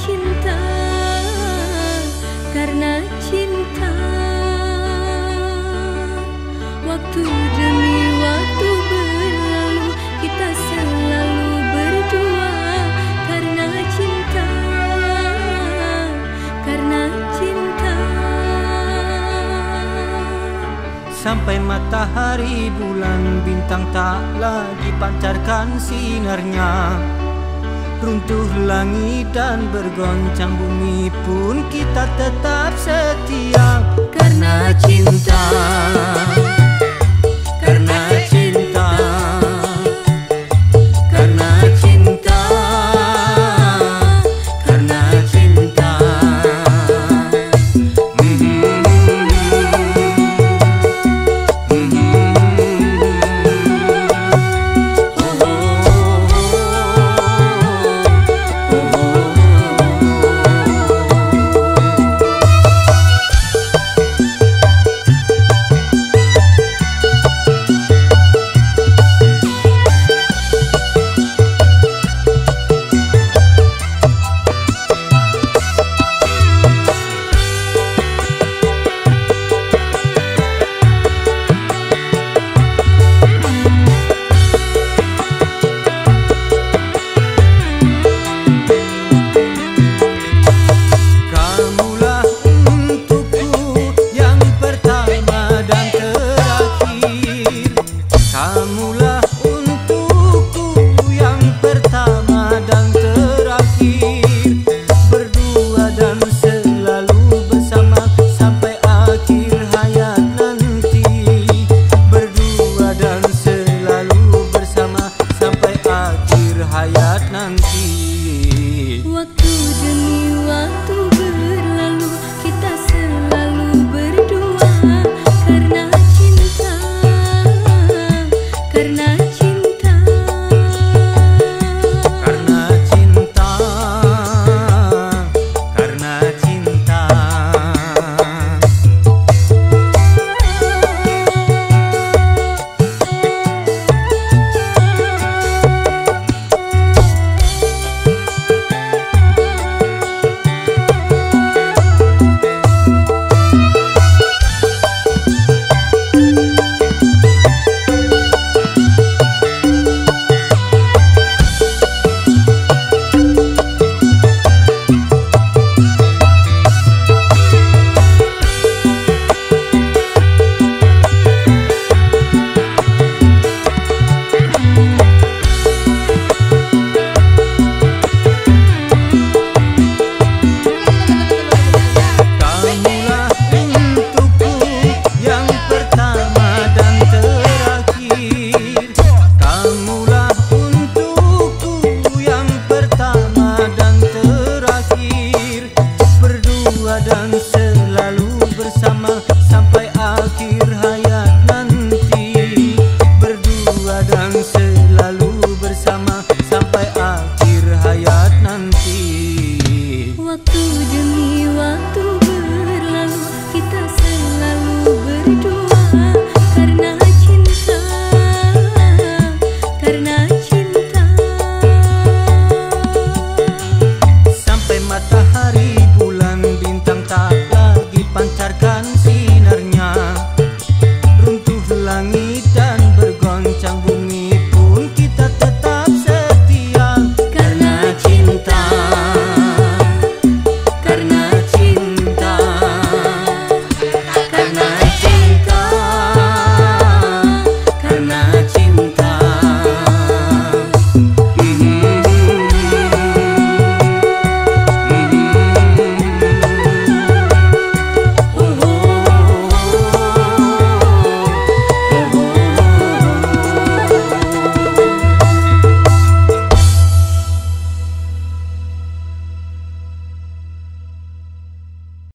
cinta karena cinta. Waktu demi waktu berlalu kita selalu berdua karena cinta karena cinta. Sampai matahari bulan bintang tak lagi pancarkan sinarnya Runtuh langit dan bergoncang bumi pun kita tetap setia. Karena cinta